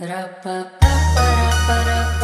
Ra-pa-pa-pa-ra-pa-ra.